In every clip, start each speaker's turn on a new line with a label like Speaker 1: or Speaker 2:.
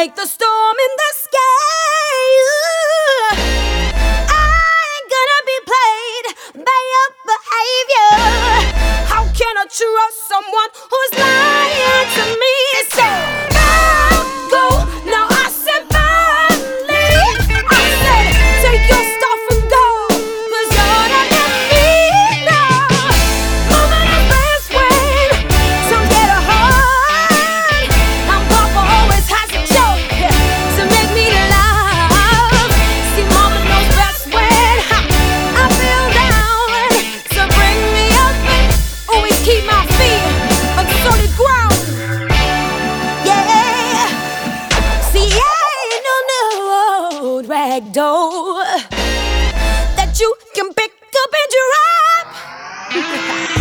Speaker 1: Take the storm in the sky. Ooh. I ain't gonna be played by your behavior. How can I trust someone who's lying to me? like dough that you can pick up and drop.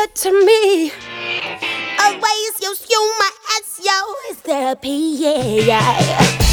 Speaker 1: good to me. Always use humor as your therapy, yeah. yeah.